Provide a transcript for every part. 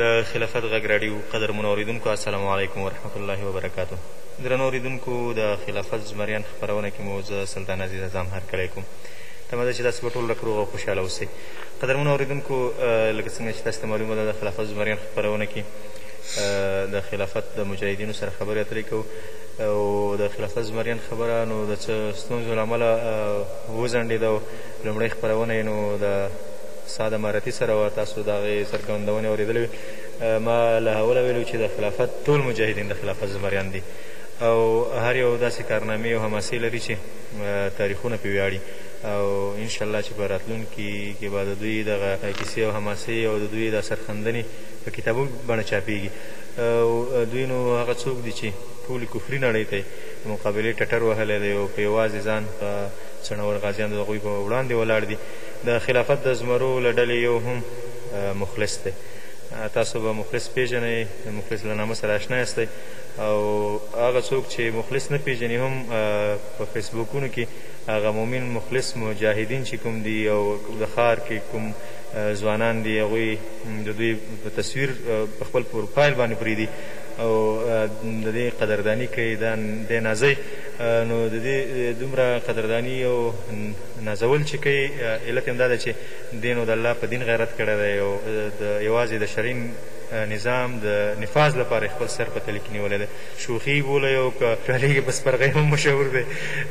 د خلافت غږ راډیو قدرمنو اوریدونکو السلام علیکم ورحمت الله وبرکاته درنو اوریدونکو د خلافت زمریان خپرونه کې مو زه سلطان عزیز عزام هرکلی کوم تمه ده چې تاسو به ټول رک روغ او خوشاله اوسئ قدرمنو اوریدونکو لکه څنګه چې تاسو ته معلومه ده د خلافت زمریان خپرونه کې د خلافت د مجاهدینو سره خبرې اترې کوو او د خلافت زمریان خبره نو د څه ستونزو له امله وځنډېده او لومړۍ خپرونه یې نو د ساده مرتي سره وه تاسو د هغې څرګندونې اورېدلې وې ما له اوله ویلي وو چې د خلافت ټول مجاهدین د خلافت زمریان دي او هر یو داسې کارنامې او حماسې لري چې تاریخونه پرې ویاړي او ان شاء الله چې په راتلونکي کې به د دوی دغه کیسې او حماسې او د دوی دا سرښندنې په کتابو بڼه چاپېږي او دوی نو هغه څوک دي چې ټولې کفري نړۍ ته د مقابلې ټټر وهلی دی او په یوازې ځان په څڼور غازیان د هغوی په وړاندې ولاړ دي د خلافت د زمرو له ډلې يو هم مخلص دی. تاسو به مخلص پېژنئ، د مخلص له نامه سره اشنا ياستئ او هغه څوک چې مخلص نه پېژني هم په فېسبوکونو کې هغه مؤمن مخلص مجاهدين چې کوم دي او د ښار کې کوم ځوانان دي هغوی د دوی په تصوير په خپل پروفايل باندې پرېږدي او د دې قدرداني کوي، دی نازوي نو د دې دومره قدرداني او نازول چی کوی علت هم داده چی دی نو د الله په دین غیرت کړی دی او د یوازی د شرعی نظام د نفاذ لپاره یې خپل سر په تلی کی نیولی دی شوخی یی بولی او که ټالیږی په سپرغی هم مشهور دی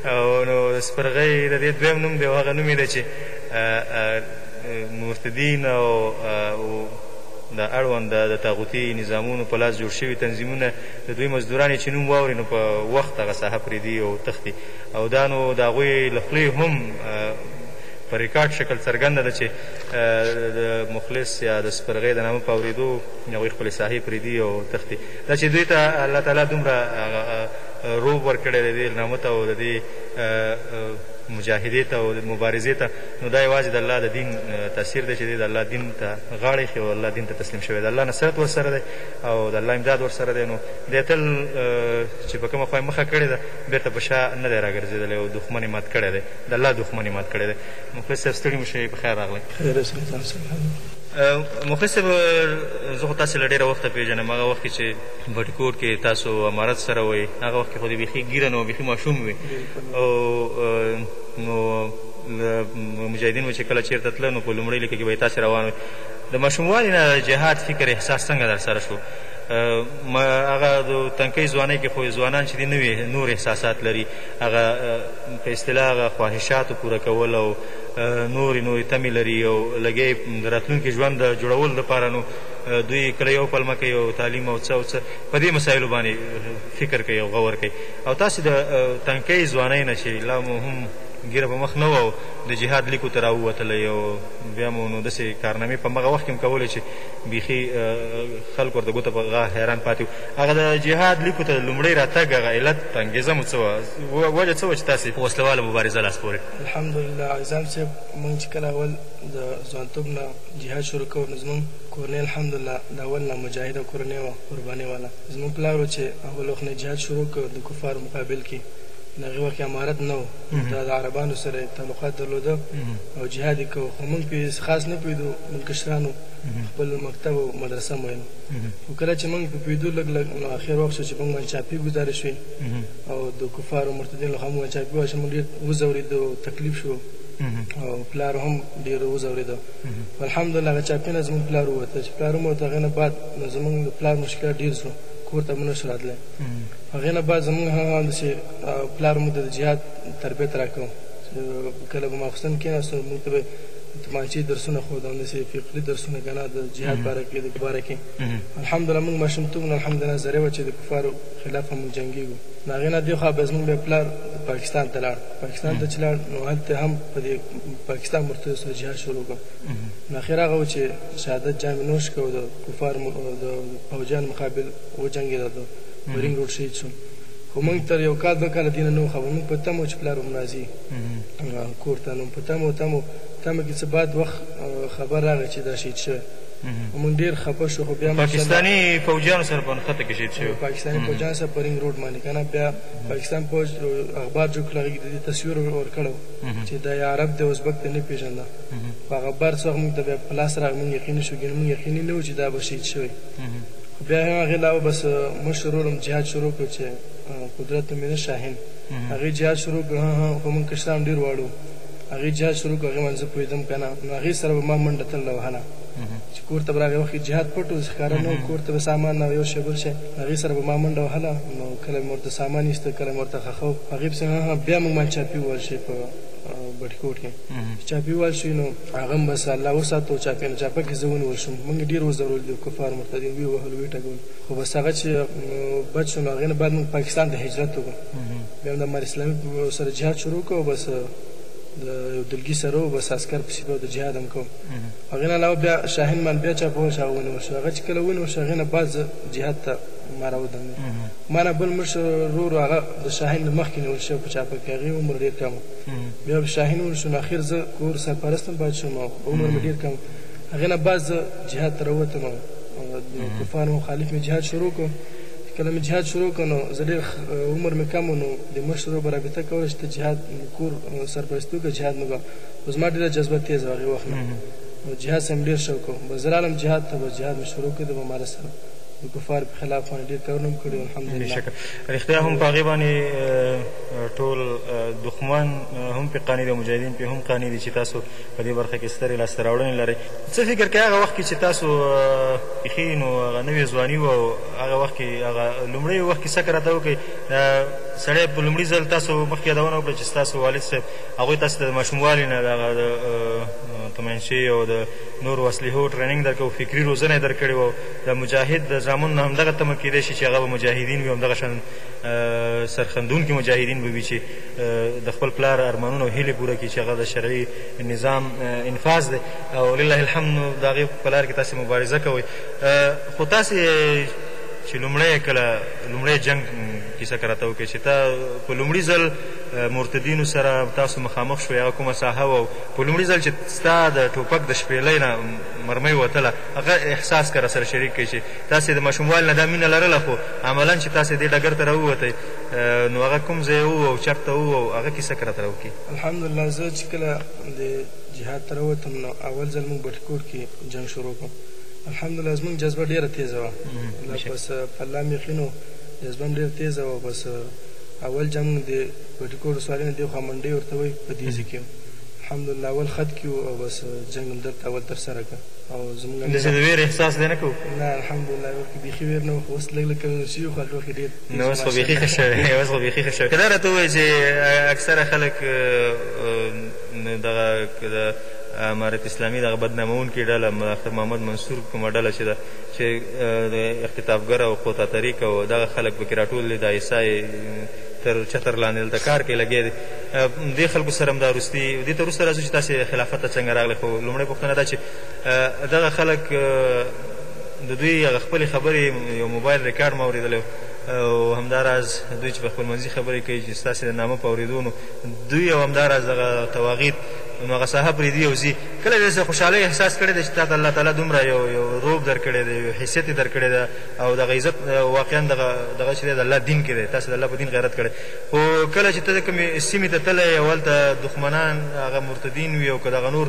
او نو سپرغی د دی دویم نوم دی او هغه نوم یی دی چی مرتدین او د اړوند د طاغوتی نظامونو په لاس جوړ شوی تنظیمونه د دوی مزدوران یی چی نوم واوری نو په وخت هغه ساحه پریدی او تښتی. او دا نو د هغوی له خولې هم په رېکارډ شکل څرګنده ده چې د مخلص یا د سپرغۍ د نامه په اورېدو هغوی خپلې ساحې پرېږدي او تښتي. دا چې دوی ته الله تعالی دومره رعب ورکړی دی، دې نامه ته او د دې مجاهدې ته او مبارزې ته، نو دا یوازې د الله د دین تاثیر دی چې دی د الله دین ته غاړه ایښې او د الله دین ته تسلیم شوی. د الله نصرت ورسره دی او د الله امداد ورسره دی، نو دی تل چې په کومه خوا یې مخه کړې ده، بیرته په شا نه دی راګرځیدلی او دښمن یې مات کړی دی د الله دښمن یې مات کړی دی مخلص صاحب ستړي مه شئ په خیر راغلئ. خیر اسره ځان سمبالوه. مخلص صاحب زه خو تاسو له ډیره وخته پیژنم هغه وخت کې چې بټي کوټ کې تاسو امارت سره وئ هغه وخت کې خو دې بیخي ږیره نه وه بیخي ماشوم وې او نو له مجاهدین به چې کله چیرته تله نو په لومړۍ لیکه کې به تاسو روان وئ د ماشوموالي نه جهاد فکر احساس څنګه درسره شو ما هغه د تنکۍ ځوانۍ کې خو ځوانان چې دي نوي نور احساسات لري هغه په اصطلاح هغه خواهشاتو پوره کول او نورې نورې تمې لري او لږی د راتلونکي ژوند د جوړولو لپاره نو دوی کله یو پلمه کوي او تعلیم او څه او څه په دې مسایلو باندې فکر کوي او غور کوي او تاسې د تنکۍ ځوانۍ نه چې لا مو هم ګیره په مخ نه وه او د جهاد لیکو ته راووتلی او بیا مو نو داسې کارنامې په همغه وخت کې هم کولې چې بیخي خلک ورته ګوته په غا حیران پاتې وو. هغه د جهاد لیکو ته د لومړۍ راتګ هغه علت، انګېزه مو څه وه؟ وجه څه وه چې تاسې په وسله واله مبارزه لاس پورې کړ؟ الحمدلله عزام صیب، موږ چې کله اول د ځوانتوب نه جهاد شروع کړ، نو زموږ کورنۍ الحمدلله د اول نه مجاهده کورنۍ وه، قربانۍ واله. زموږ پلار و چې اول وخت نه یې جهاد شروع کړ د کفارو مقابل کې. نو هغې وخت کې امارت نه و، البته د عربانو سره یې تعلقات درلوده او جهاد یې کاوه، خو موږ پرې خاص نه پوهېدو، موږ کشران وو. په خپل مکتب او مدرسه مو یم خو کله چې موږ په پوهېدو لږ لږ نو اخر وخت شو چې په موږ باندې چاپي ګزارې شوې او د کفارو مرتدینو لخوا موږ باندې چاپي واشي موږ ډېر وځورېدو او تکلیف شو او پلار هم ډېر وځورېده خو الحمدلله هغه چاپي نه زموږ پلار ووته چې پلار هم ووته هغې نه بعد نو زموږ د پلار مشکلات ډېر شو کور ته مو نه شو راتلی هغې نه بعد زموږ هغه همداسې پلار موږ ته د جهاد تربیت راکاوه چې کله به ماخستن کېناستو موږ ته به تماچې درسونه خو دا نسې فقري درسونه کنه د جهاد باره کې د باره کې الحمدلله موږ ماشومتوب نه الحمدلله زره و چې د کفارو خلاف موږ جنګیږو د هغې نه دېخوا بیا زموږ بیا پلار پاکستان ته لاړ پاکستان ته چې لاړ نو هلته هم په دې پاکستان مرتد سره جهاد شروع کړ نو اخر هغه و چې شهادت جام نوش کړ او د کفار د پوځیان مقابل وجنګېده د برینګ روډ شهید شو خو موږ تر یو کال دوه کاله دینه نه وو خبر موږ په تمه و چې پلار هم راځي کور ته نو په تمو تمو تمه کې څه بعد وخت خبر راغی چې دا شهید شوی موږ ډیر خپه شو خو بیا پاکستاني فوجیانو سره په نښته کې شهید شوی پاکستاني فوجیان سره په رینګ روډ باندې کنه بیا پاکستان فوج اخبار جوړ کړی د دې تصویر ورکړو چې دا یا عرب دی ازبک دی نه پیژنده په هغه بار څو موږ ته بیا پلاس راغی موږ یقین شو ګنې موږ یقین نه و چې دا به شهید شوی خو بیا هغه لا بس مشرورم جهاد شروع کړ چې قدرت مې نه شاهین هغې جهاد شروع کړ، هه هه، خو موږ کشران ډېر واړو. هغې جهاد شروع کړ، هغې ویل، زه پوهېدم که نه، نو هغې سره به ما منډه ترله وهله. چې کور ته به راغی، وخت کې جهاد پټ و، داسې ښکاره نه و، کور ته به سامان راوړ، یو شی بل شی، نو هغې سره به ما منډه وهله، نو کله به مې ورته سامان ایسته، کله به مې ورته خښو، په هغې پسې، هه هه، بیا موږ باندې چاپي ووهل شوې په بټيکوټ کې، چې چاپي ووهل شوې، نو هغه هم بس الله وساته او چاپي نه چاپه کې زه ونیول شوم، موږ ډېر وځورول دي کفار مرتدین، ویې وهل، ویې ټګول. خو بس هغه چې بچ شو نو هغې نه بعد موږ پاکستان ته هجرت وکړو بیا هم د امارت اسلامي سره جهاد شروع کړو بس د یو دلګي سره و بس عسکر پسې به د جهاد هم کوم هغې نه علاوه بیا شاهین مال بیا چا پوه شو هغه ونیول شو هغه چې کله ونیول شو هغې نه بعد زه جهاد ته ما راودم ما نه بل مشر ورور هغه د شاهین نه مخکې نیول شو په چاپه کې هغې عمر ډېر کم بیا به شاهین ونیول شو نو اخر زه کور سرپرست هم پاتې شوم عمر مې ډېر کم هغې نه بعد زه جهاد ته راوتم کفار مخالف مې جهاد شروع کړ کله مې جهاد شروع کړ نو زه ډېر عمر مې کم نو د مشر به رابطه کوله چې ته جهاد کور سرپرستي وکړه جهاد مې وکړه خو زما ډېره جذبه تېزه وه هغې وخت نه نو جهاد سره مې ډېر شوق و بس زه رالم جهاد ته بس جهاد مې شروع کړ د بماره سره د کفار په خلاف باندې ډېر کارونه هم کړي الحمدلله رښتیا هم په هغې باندې ټول دښمن هم پې قانع دی مجاهدین پې هم قانع دي چې تاسو په دې برخه کې سترې لاسته راوړنې لرئ. څه فکر کوئ هغه وخت کې چې تاسو پېښې نو هغه نوې ځواني وه او هغه وخت کې هغه لومړۍ وخت کیسه که راته وکړئ دا سړی په لومړي ځل تاسو مخکې یادونه وکړه چې ستاسو والد صاحب هغوی تاسو ته د ماشوموالي نه دغه د تومانچې او د نورو اسلحو ټریننګ درکړ او فکري روزنه یې درکړې وه او د مجاهد د زامنو نه همدغه تمه کېدای شي چې هغه به مجاهدین وي او همدغه شان سرښندونکي مجاهدین به وي چې د خپل پلار ارمانونه او هیلې پوره کړي چې هغه د شرعي نظام انفاذ دی او لله الحمد نو د هغې په لار کې تاسې مبارزه کوئ خو تاسې چې لومړی کله لومړی جنګ کیسه که راته وکړئ چې تا په لومړي ځل مرتدینو سره تاسو مخامخ شوئ هغه کومه ساحه وه او په لومړي ځل چې ستا د ټوپک د شپېلۍ نه مرمۍ وتله هغه احساس که راسره شریک کړئ چې تاسې د ماشوموالي نه دا مینه لرله خو عملا چې تاسې دې ډګر ته راووتئ نو هغه کوم ځای وو او چرته وو او هغه کیسه که راته راوکي. الحمدالله زه چې کله د جهاد ته راووتم نو اول ځل موږ بټي کوټ کې جنګ شروع کړو الحمدالله زموږ جذبه ډېره تېزه وه الله بس په الله مې يقين و جذبه هم ډېره تېزه وه بس اول جنګ د بټي کوټ ولسوالۍ نه دېخوا منډۍ ورته وایي په دې ځي کې الحمدالله اول خط کې وو او بس جنګ هم دلته اول ترسره کړ او زموږ داسې د وېرې احساس دې نه کوو نه الحمدالله ورکې بيخي وېر نه وه خو اوس لږ لږ کمې شوي خو هلته وخت کې ډېر نو اوس خو بیخي ښه شوی اوس خو بیخي ښه شوی که دا راته ووایي چې اکثره خلک دغه د امارت اسلامي دغه بدناموونکې ډله ملاخر محمد منصور کومه ډله چې ده چې د اختطافګر او قوطا طریق او دغه خلک پکې راټول دي د ایسا تر چتر لاندې دلته کار کوي لګیا دي دې خلکو سره هم دا وروستي دې ته وروسته راځو چې تاسې خلافت ته څنګه راغلی خو لومړۍ پوښتنه دا چې دغه خلک د دوی هغه خپلې خبرې یو موبایل ریکارډ مو اورېدلی او همدا راز دوی چې په خپل منځي خبرې کوي چې ستاسې د نامه په اورېدو نو دوی او همدا راز دغه تواغیت نو هغه ساحه پرېږدي او ځي. کله چې داسې خوشحالۍ احساس کړی دی چې تاته الله تعالی دومره یو یو رعب درکړی دی، یو حیثیت یې درکړی دی او دغه عزت واقعاً دغه دغه چې دی د الله دین کې دی، تاسې د الله په دین غیرت کړی خو کله چې ته کومې سیمې ته تللی یې او هلته دښمنان هغه مرتدین وي او که دغه نور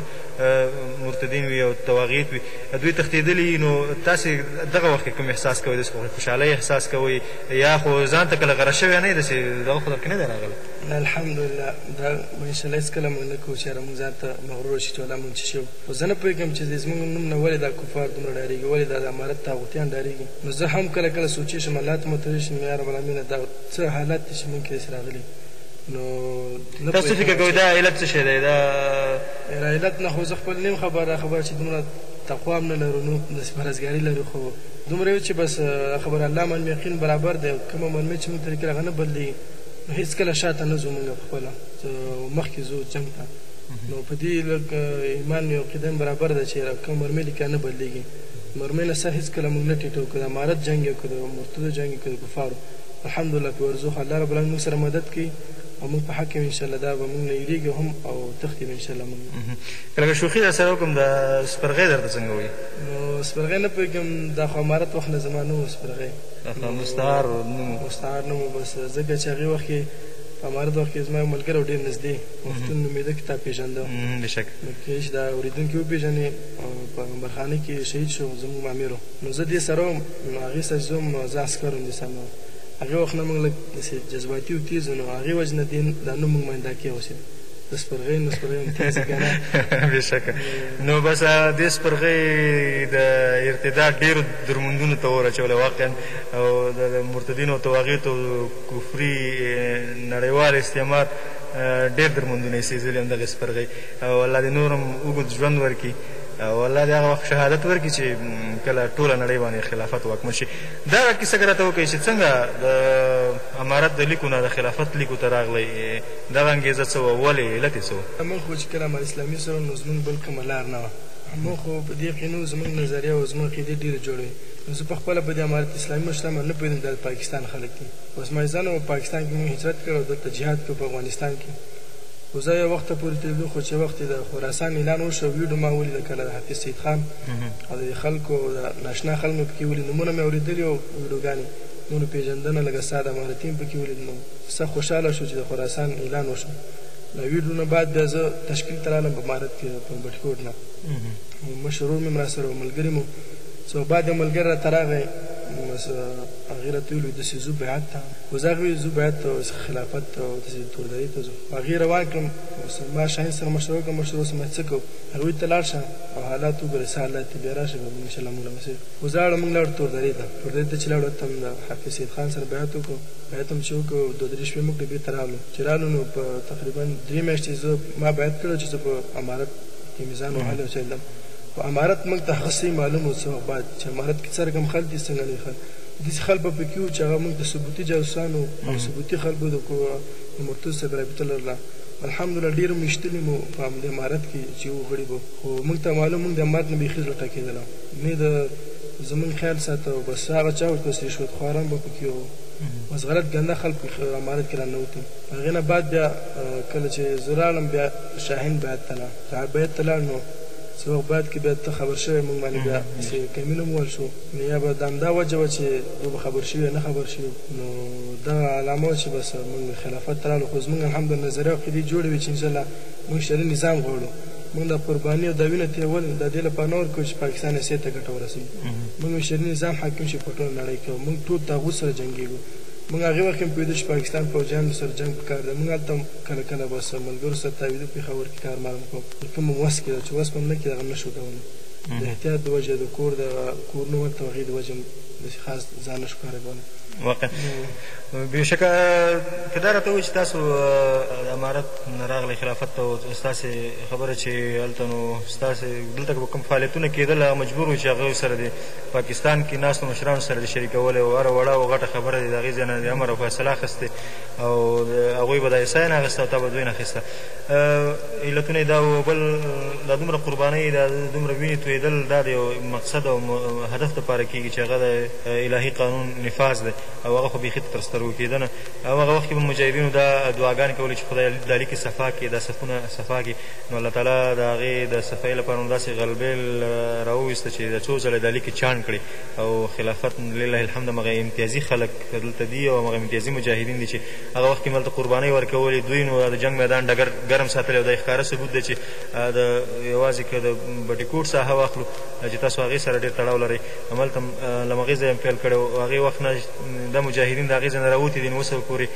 مرتدین وي او تواغیت وي، که دوی تښتېدلي يي نو تاسې دغه وخت کې کوم احساس کوئ؟ داسې خو خوشحالۍ احساس کوئ يا خو ځان ته کله غره شوی نه يې داسې دغه خو درکې نه دی راغلی؟ نه الحمدلله دا مشله هېڅکله مونږ نه کوو چې ياره مونږ ځان ته مغرور شو چې ولا مونږ څه شوو خو زه نه پوهېږم چې د زمونږ نوم نه ولې دا کفار دومره ډارېږي ولې دا د امارت طاغوتيان ډارېږي نو زه هم کله کله سوچېشم الله ته متوجه شم يارب العالمينه دا څه حالت دی چې مونږ کې داسې راغلي نو نه تاسو فکر کوی دا علت څه شی دی دا علت نه خو زه خپل نیم خبر دا خبر چې دومره تقوام نه لرو نو داسې پرهزګاری لرو خو دومره یو چې بس خبر الله من یقین برابر دی کومه مرمه چې موږ ترې کړه غنه بدلی نو هیڅ کله شاته نه ځو موږ خپل مخکې ځو جنگ ته نو په دې لک ایمان یو قدم برابر ده چې کوم مرمه لیکه نه بدلیږي مرمه نه سه هیڅ کله موږ نه ټیټو کړه امارت جنگ یو کړو مرتد جنگ کړو کفارو الحمدالله پۀ ورځو خو الله رب العالمين مونږ سره مدد کوي او مونږ پۀ حق يو ان شاء الله دا به مونږ نه هيريږي هم او تښتي به ان شاء الله مونږ نه. که لکه شوخي درسره وکړم دا سپرغۍ درته څنګه وایي؟ نو سپرغۍ نه پوهېږم دا خو امارت وخت نه زما نه وو سپرغۍ نو مستعار نوم وو مستعار نوم وو بس ځکه چې هغۀ وخت کښې پۀ امارت وخت کښې زما يو ملګری وو ډېر نزدې مفتون نومېدۀ کۀ تا پېژندۀ نو کېش دا اورېدونکي وپېژني پۀ غمبرخانه کښې شهيد شو زمونږ مامر وو. نو زه دې سره وم نو هغې سره چې زه وم زه عسکر وم دې سره نه وم هغې وخت نه موږ لږ داسې جذباتي او تېز وو نو هغې وجې نه دې دا نوم موږ باندې دا کېغوسېد د سپرغۍ نو سپرغۍ هم تېزې که نه بېشکه نو بس دې سپرغۍ د ارتداد ډېرو درموندونو ته اور اچولی واقعا او د مرتدینو او تواغیتو کفري نړیوال استعمار ډېر درموندونه یې سېزلي همدغې سپرغۍ او الله دې نور هم اوږد ژوند ورکړي او الله دې هغه وخت شهادت ورکړي چې کله ټوله نړۍ باندې خلافت واکمن شي دا کیسه که راته وکړئ چې څنګه د امارت د لیکو نه د خلافت لیکو ته راغلی دغه انګېزه څه وه ولې علت یې څه و موږ خو چې کله امارت اسلامي سره نو زموږ بل کومه لار نه وه موږ خو په دې یقین وو زموږ نظریه او زموږ عقیدې ډېرې جوړې وې نو زه په خپله په دې امارت اسلامي مشران باندې نه پوهېدم چې دا د پاکستان خلک دي اوس مایزانو په پاکستان کې موږ هجرت کړی او دلته جهاد کوو په افغانستان کې خو زه یو وخت پورې تیدو خو چې وخت د خراسان اعلان وشو ویډو ما ولید لکه د حافظ سید خان او د خلکو او د ناشنا خلک مې پکې ولید نومونه مې اوریدلي او ویډوګانې نورو پیژندنه لکه ساده امارتي مې پکې ولید نو سخت خوشاله شو چې د خراسان اعلان وشو له ویډو نه بعد بیا زه تشکیل ته رالم په امارت کې په بټکوټ نه او مشر ورور مې هم راسره و ملګري مو څه بعد یو ملګری راته راغی بس هغې راته ویل داسې ځو بیعت ته خو زه هغې ویل ځو بیعت ته خلافت ته او داسې توردرۍ ته هغې روان کړم او سلما شاهین سره مشوره وکړه مشر اوس موږ څه کوو هغوی ته لاړ شه او حالات وګوره څه حالات دي بیا راشه بیا به ان شاء الله موږ له مسیر وځاړه موږ لاړو تور درې ته تور درې ته چې لاړو هلته هم د حافظ سید خان سره بیعت وکړو بیعت هم چې وکړو دوه درې شپې مو کړې بیرته راغلو چې راغلو نو په تقریبا درې میاشتې زه ما بیعت کړی و چې زه په امارت کې مې ځان وهلی او څه علم خو امارت موږ ته هغه څه معلوم و څه وخت بعد چې امارت کې څه رقم خلک دي څنګه لوی خلک داسې خلک به پکې وو چې هغه موږ ته ثبوتي جاسوسان وو او ثبوتي خلک وو د مرتض صاحب رابطه لرله الحمدالله ډیر میشتلی مو په همدې امارت کې چې یو غړي به خو موږ ته معلوم موږ د امارت نه بیخي زړه ټکېدل نه د زموږ خیال ساته او بس هغه چا ورته سري شوت خواران به پکې وو بس غلط ګنده خلک امارت کې رانوتو هغې نه بعد بیا کله چې زه راغلم بیا شاهین بیعت ته لاړ چې بیعت ته لاړ نو څه وخت بعد کې بیا ته خبر شوی موږ باندې بیا څه کمینه وویل شو نو یا به د همدا وجه وه چې دوی به خبر شوي یا نه خبر شوي نو دغه علامه وه چې بس موږ خلافت ته راغلو خو زموږ الحمدلله نظري عقیدې جوړې وې چې انشاءالله موږ شرعي نظام غواړو موږ دا قرباني او دا وینه تویول د دې لپاره نه ورکوو چې پاکستان یا سیت ته ګټه ورسوي موږ شرعي نظام حاکم شي په ټوله نړۍ کې موږ ټول طاغوت سره جنګېږو موږ هغې وخت هم پوهېدو چې پاکستان پوځیانو سره جنګ په کار دی موږ هلته هم کله کله بس ملګرو سره تاویدو پېښور کې کار معلوم کړو په کوم هم وس کې ده چې وس به هم نه کېده هغه نه شو کولی د احتیاط د وجې د کور د کورونو ورته هغې د وجې داسې خاص ځان نه ښکاره کوله واقعا بېشکه که دا راته ووایي چې تاسو د امارت نه راغلئ خلافت ته او ستاسې خبره چې هلته نو ستاسې دلته به کوم فعالیتونه کېدل هغه مجبور و چې هغه سره د پاکستان کې ناستو مشرانو سره دې شریکولی او هره وړه او غټه خبره دې د هغې ځای نه د امر او فیصله اخیستې او هغوی به دا یې سای نه اخیسته او تا به دوی نه اخیسته علتونه یې دا وو او بل دا دومره قربانۍ دا دومره وینې تویدل دا د یو مقصد او هدف لپاره کیږي چې هغه د الهي قانون نفاذ دی او هغه خو بیخي تر سترګو کیده نه او هغه وخت کې به مجاهدینو دا دعاګانې کولې چې خدای دا لیکې صفا کړې دا صفونه صفا کړې نو الله تعالی د هغې د صفایۍ لپاره نو داسې غلبیل راوویسته چې د څو ځله دا لیکې چاڼ کړې او خلافت لله الحمد همغه امتیازي خلک دلته دي او همغه امتیازي مجاهدین دي چې هغه وخت کې مې هلته قربانۍ ورکولې، دوی نو د جنګ میدان ډګر ګرم ساتلی او دا یې ښکاره ثبوت دی چې د یوازې که د بټي کوټ ساحه واخلو چې تاسو هغې سره ډېر تړاو لرئ، هملته هم له همغې ځایه مې پیل کړی و او هغې وخت نه دا مجاهدین د هغې ځای نه راوتي دي، نو اوس پورې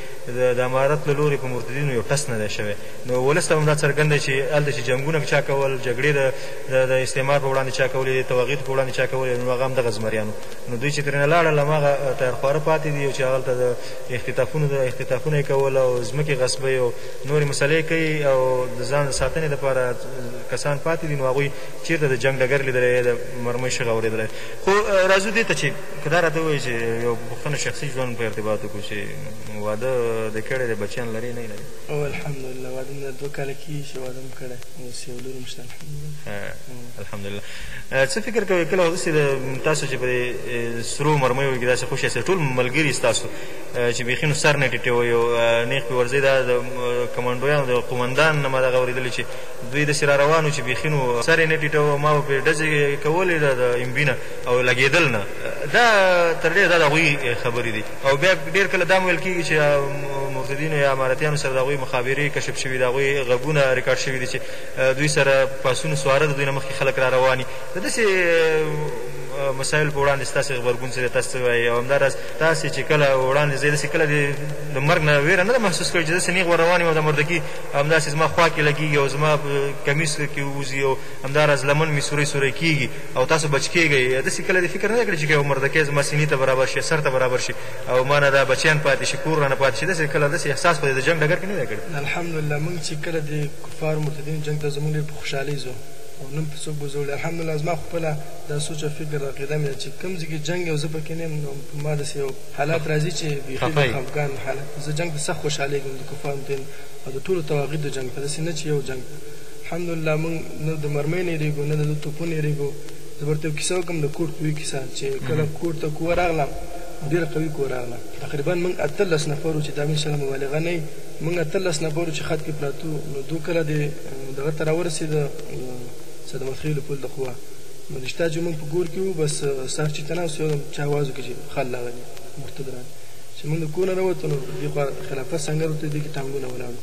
د امارت له لورې په مرتدینو یو ټس نه دی شوی، نو ولس ته به هم دا څرګند دی چې هلته چې جنګونه چا کول، جګړې د د استعمار په وړاندې چا کولې، د طواغیتو په وړاندې چا کولې، نو هغه همدغه زمریان وو، نو دوی چې ترېنه لاړل هماغه تیارخواره پاتې دي او چې هغلته د اختطافونو ته اختطافونه یې کول او ځمکې غصبۍ او نورې مسلې کوي او د ځان د ساتنې لپاره کسان پاتې دي نو هغوی چېرته د جنګ ډګر لیدلی یا د مرمۍ شغه اورېدلی خو راځو دې ته چې که دا راته ووایي چې یو پوښتنه شخصي ژوند په ارتباط وکړو چې واده د کړی دی بچیان لرې نه لرې او الحمدلله واده مې دوه کاله کېږي چې واده مې کړی اوس یو لور هم شته الحمدلله الحمدلله څه فکر کوې کله وخت داسې د تاسو چې په دې سرو مرمیو کې داسې خوشې یاست ټول ملګري ستاسو چې بیخي نو سر نه ټیټوئ او نیغ پې ورځئ دا د کمانډویانو د قومندان نه ما دغه اورېدلي چې دوی داسې را روان وو چې بیخي نو سر یې نه ټیټوه او ما به پرې ډزې کولې د امبي نه او لګېدل نه دا تر ډېره دا د هغوی خبرې دي او بیا ډېر کله دا هم ویل کېږي چې مرتدینو یا امارتیانو سره د هغوی مخابرې کشف شوي د هغوی غږونه ریکارډ شوي دي چې دوی سره په اسونو سواره د دوی نه مخکې خلک را روان دي د داسې مسایلو په وړاندې ستاسې غبرګون څه دی تاسو څه وایي او همداراز تاسې چې کله وړاندې ځئ داسې کله د مرګ نه ویره نه ده محسوس کړې چې داسې نیغ ور روان یم او دا مردکي همداسې زما خوا کې لګېږي او زما کمیس کې ووځي او همداراز لمن مې سوری سوری کېږي او تاسو بچ کېږئ داسې کله دې فکر نه دی کړی چې یو مردکی زما سینې ته برابر شي سر ته برابر شي او ما نه دا بچیان پاتې شي کور رانه پاتې شي داسې کله داسې احساس خو دې د جنګ ډګر کې نه دی کړی الحمدلله موږ چې کله د کفارو مرتدینو جنګ ته زموږ ډیر په خوشحالۍ ځو او نن په څوک بوځوړي الحمدالله زما خو خپله دا سوچ او فکر او عقیده مې ده چې کوم ځای کې جنګ وي او زه پکې نه یم نو په ما داسې یو حالات راځي چې بیخي د خفګان حالت وي زه جنګ ته سخت خوشحالیږم د کفارو مرتدینو او د ټولو طواغیتو جنګ ته داسې نه چې یو جنګ ته الحمدالله موږ نه د مرمۍ نه یریږو نه د ده توپو نه یریږو زه به درته یو کیسه وکړم د کوډ قوي کیسه چې کله کوډ ته قوه راغله او ډیره قوي قوه راغله تقریبا موږ اتلس نفر وو چې دا مې ان شاءالله مبالغه نه وي موږ اتلس نفرو چې خط کې پراتو نو دو کله د دغه ته راورسېد صدمت خېلو پل د خوا نو رشته چې موږ په کور کې وو بس سر چې تناس یو دم چا وازو کې چې خل لاغلي مرتد راغلي چې موږ د کونه راوتو نو د خوا خلافت سنگر ته دي کې ټانګونه ولاړو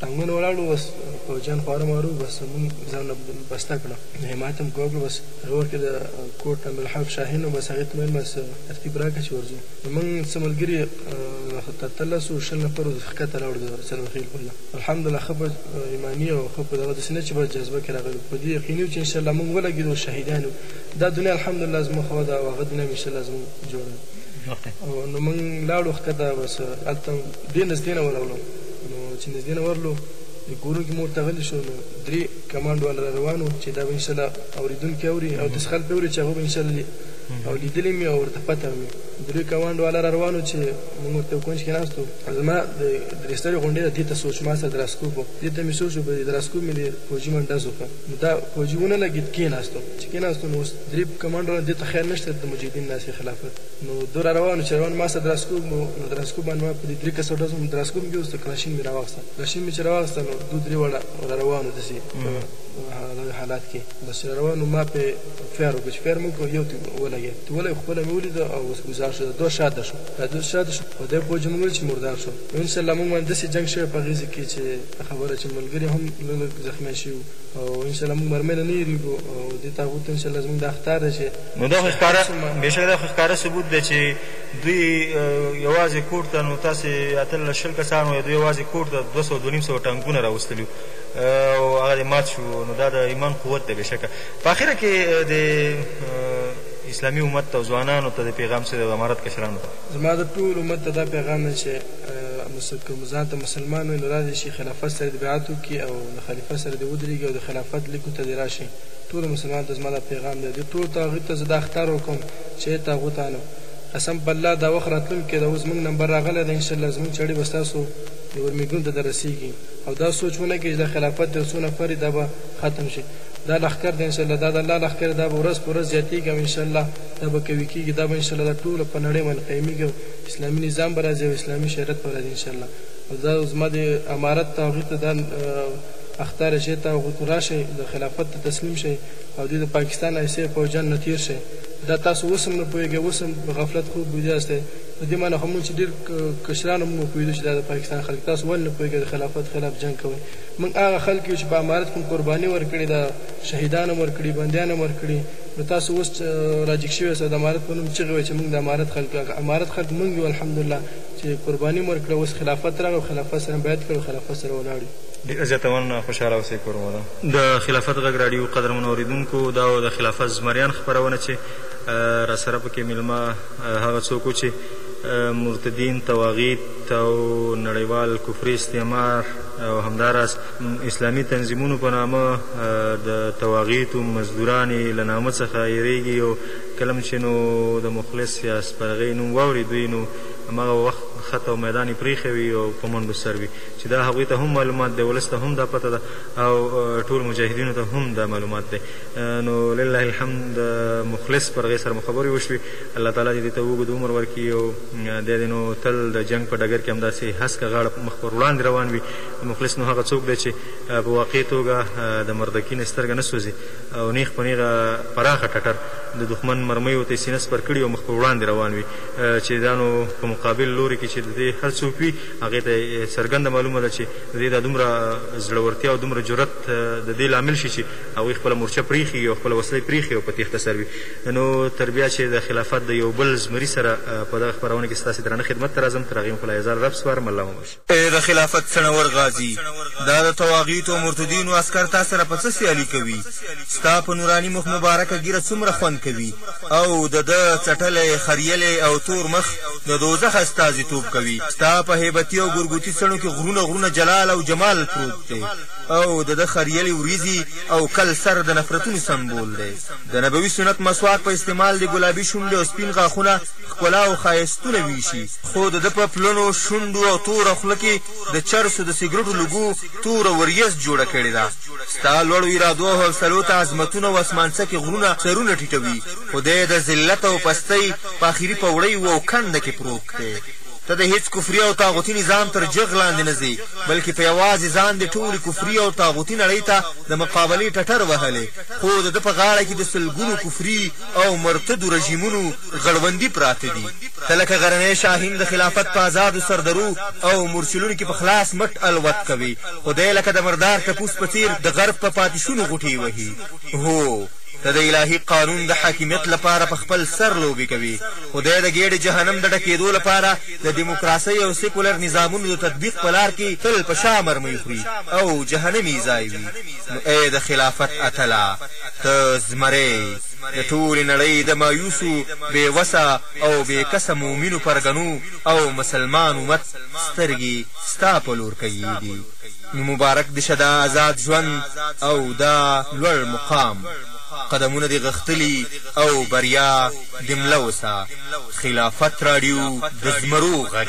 ټانګونه ولاړو بس فوجان خواره مارو بس موږ ځان بسته کړه حمایت هم کوکړو بس رور کې د کوټ ملحف شاهینو بس هغه ته مې بس ترتیب راکړه چې ورځو زمونږ څه ملګري تر تر لسو شل نفرو ښکته راوړي د څلور خیل پل نه الحمدلله ښه په ایماني او ښه په دغه داسې نه چې بس جذبه کې راغلي په دې یقیني یو چې انشاءالله مونږ ولګېدو شهیدان یو دا دنیا الحمدلله زموږ خوا ده او هغه دنیا هم انشاءالله زموږ جوړه ده او نو مونږ لاړو ښکته بس هلته ډېر نږدې نه ورغلو نو چې نږدې نه ورلو د کورو کې مور ته غلي شو نو درې کمانډو والا را روان وو چې دا به انشاءالله اورېدونکي اوري او داسې خلک به اوري چې هغوی به انشاءالله او لیدلی مې او ورته پته مې د لوی کمانډ والا را روانو چې موږ ورته یو کونج کې ناست وو زما د درې سترې غونډې ته دې ته سوچ ما سره دراسکوپ و دې ته مې سوچ و په دراسکوپ مې د فوجي من ډز وکړ نو دا فوجي ونه لګېد کېناستو چې کېناستو نو اوس درې کمانډ والا دې ته خیر نشته د مجاهدین ناسې خلافت نو دو را روانو چې روان ما سره دراسکوپ و نو دراسکوپ باندې ما په دې درې کسو ډز هم دراسکوپ مې وستو کلاشین مې راواخسته کلاشین مې چې راواخسته نو دو درې واړه را روانو داسې په حالات کې بس راروان ما په فیر وکړ چې فیر مو کو یو تی ولګي تی ولګي خپل مې ولید او اوس گزار شو دوه شاد شو دا دوه شاد شو په دې پوج مونږ چې مردار شو ان شاء الله مونږ باندې داسې جنگ شوی په غیزه کې چې خبره چې ملګری هم لږ زخمی شي او ان شاء الله مونږ مرمه نه یریګو او دې تاغوت ان شاء الله زمونږ د اختار دی چې نو دا ښکارا بشک دا ښکارا ثبوت دی چې دوی یوازې کور ته نو تاسو اتل شل کسانو دوی یوازې کور ته 200 200 ټانګونه راوستلیو او هغه دې مات شو نو دا د ایمان قوت دی بېشکه په اخره کې د اسلامي امت ته او ځوانانو ته د پیغام څه دی او امارت کشرانو ته زما د ټول امت ته دا پیغام دی چې کوم ځان ته مسلمان وي نو دا دی چې خلافت سره دې بیعت وکړي او له خلیفه سره دې ودرېږي او د خلافت لیکو ته دې راشي ټولو مسلمانانو ته زما دا پیغام دی دې ټولو طاغوت ته زه دا اخطار ورکوم چې ای طاغوتانو قسم په الله دا وخت راتلونکی ده اوس زموږ نمبر راغلی دی انشاءالله زموږ چړې به ستاسو د ورمېږونو ته دررسېږي او دا سوچ ونه کړي چې دا خلافت دی او څو نفر دي دا به ختم شي دا لښکر دی انشاءالله دا د الله لښکر دی دا به ورځ په ورځ زیاتېږي او انشاءالله دا به قوي کېږي دا به انشاءالله دا ټوله په نړۍ باندې قایمېږي او اسلامي نظام به راځي او اسلامي شریعت به راځي انشاءالله او دا زما د امارت ته هغوی ته دا اختار شي ته هغوی ته راشئ د خلافت ته تسلیم شئ او دوی د پاکستان ایسې پوجان نه تېر شئ دا تاسو اوس هم نه پوهېږئ اوس هم غفلت خوب ویده یاست په دې معنی خو مونږ چې ډېر کشران وو مونږ پوهېدو چې دا د پاکستان خلک تاسو ولې نه پوهېږئ د خلافت خلاف جنګ کوئ مونږ هغه خلک یو چې په امارت کوم قرباني ورکړې ده شهیدان هم ورکړي بندیان هم ورکړي نو تاسو اوس راجګ شوي یاست د امارت په نوم چغې وایئ چې مونږ د امارت خلک یو امارت خلک مونږ یو الحمدلله چې قرباني مو ورکړه اوس خلافت راغی او خلافت سره بیعت کړو خلافت سره ولاړ یو ډېره زیاته مننه خوشحاله اوسئ کور مو ودان. د خلافت غږ راډیو قدرمنو اوریدونکو دا وه د خلافت زمریان خپرونه چې راسره پکې میلمه. هغه څوک وو چي مرتدين، طواغيت او نړيوال کفري استعمار او همداراز اسلامي تنظيمونو په نامه د طواغيتو مزدوران يې له نامه څخه ايريږي او کله هم چي نو د مخلص يا سپرغۍ نوم واوري دوی نو هماغه وخت خط او ميدان يې پريښی وي او په منډو سر وي چي دا هغوی ته هم معلومات دی ولس ته هم دا پته ده او ټول مجاهدينو ته هم دا معلومات دی نو لله الحمد د مخلص پرغې سره مو خبرې وشوې الله تعالی دې دې ته اوږد عمر ورکړي او دی دې نو تل د جنګ په ډګر کې همداسې هسکه غاړه په مخ پر وړاندې روان وي مخلص نو هغه څوک دی چې په واقعي توګه د مردکي نه سترګه نه سوځي او نېغ په نېغه پراخه ټټر د دښمن مرمیو ته سینه سپر کړي او مخ پر وړاندې روان وي چې دا نو په مقابل لوري کې چې د دې هر څوک وي هغې ته څرګنده معلومه ده چې د دې دا دومره زړورتیا او دومره جرئت د دې لامل شي چې هغوی خپله مورچه پريښي او خپله وسلې پريښي او په تيښته سر وي نو تر بيا چې د خلافت د يو بل زمري سره په دغه خپرونه کې ستاسې درانه خدمت ته راځم تر هغې مو په لايزال رب سپارم الله مو مل شه. ای د خلافت څڼور غازی دا د طواغیتو او مرتدینو عسکر تا سره په څه سیالی کوی ستا په نورانی مخ مبارکه ږیره څومره خوند کوی او د ده څټلی خریلی او تور مخ د دوزخ استازیتوب کوی ستا په هیبتی او ګرګوتی څڼو کی غرونه غرونه جلال او جمال پروت دی او د ده خريلې وريځي او کل سر د نفرتونو سمبول دی. د نبوي سنت مسواک په استعمال دې ګلابي شونډې او سپين غاښونه ښکلا او ښايستونه ويشي، خو د ده په پلنو شونډو او توره خوله کې د چرسو د سګرټو لوګو توره وريځ جوړه کړې ده. ستا لوړو ارادو او حوصلو ته عظمتونه او اسمانڅکي غرونه سرونه ټيټوي، خو دی د ذلت او پستۍ په اخري پوړۍ و او کنده کې پروت دی. ته د هیڅ کفري او طاغوتي نظام تر جغ لاندې نه ځې، بلکې په یوازې ځان دې ټولې کفري او طاغوتي نړۍ ته د مقابلې ټټر وهلی، خو د ده په غاړه کې د سلګونو کفري او مرتدو رژیمونو غړوندي پراته دي. ته لکه غرنی شاهین د خلافت په ازادو سردرو او مورچلونو کې په خلاص مټ الوت کوې، خو دی لکه د مردار ټپوس په څېر د غرب په پاتې شونو غوټې وهي. هو! ته د الهي قانون د حاکمیت لپاره په خپل سر لوبې کوې، خو دی د ګېډې جهنم د ډکېدو لپاره د دموکراسۍ او سیکولر نظامونو د تطبیق په لار کې تل په شا مرمۍ خوري او جهنم یې ځای وي. نو ای د خلافت اتله! ته زمری د ټولې نړۍ د مایوسو، بې وسه او بې کسه مؤمنو پرګنو او مسلمان امت سترګې ستا په لور کږېږي. نو مبارک دې شه دا ازاد ژوند او دا لوړ مقام. قدمونه دې غښتلي او بریا د ملا اوسه. خلافت راډیو د زمرو غږ.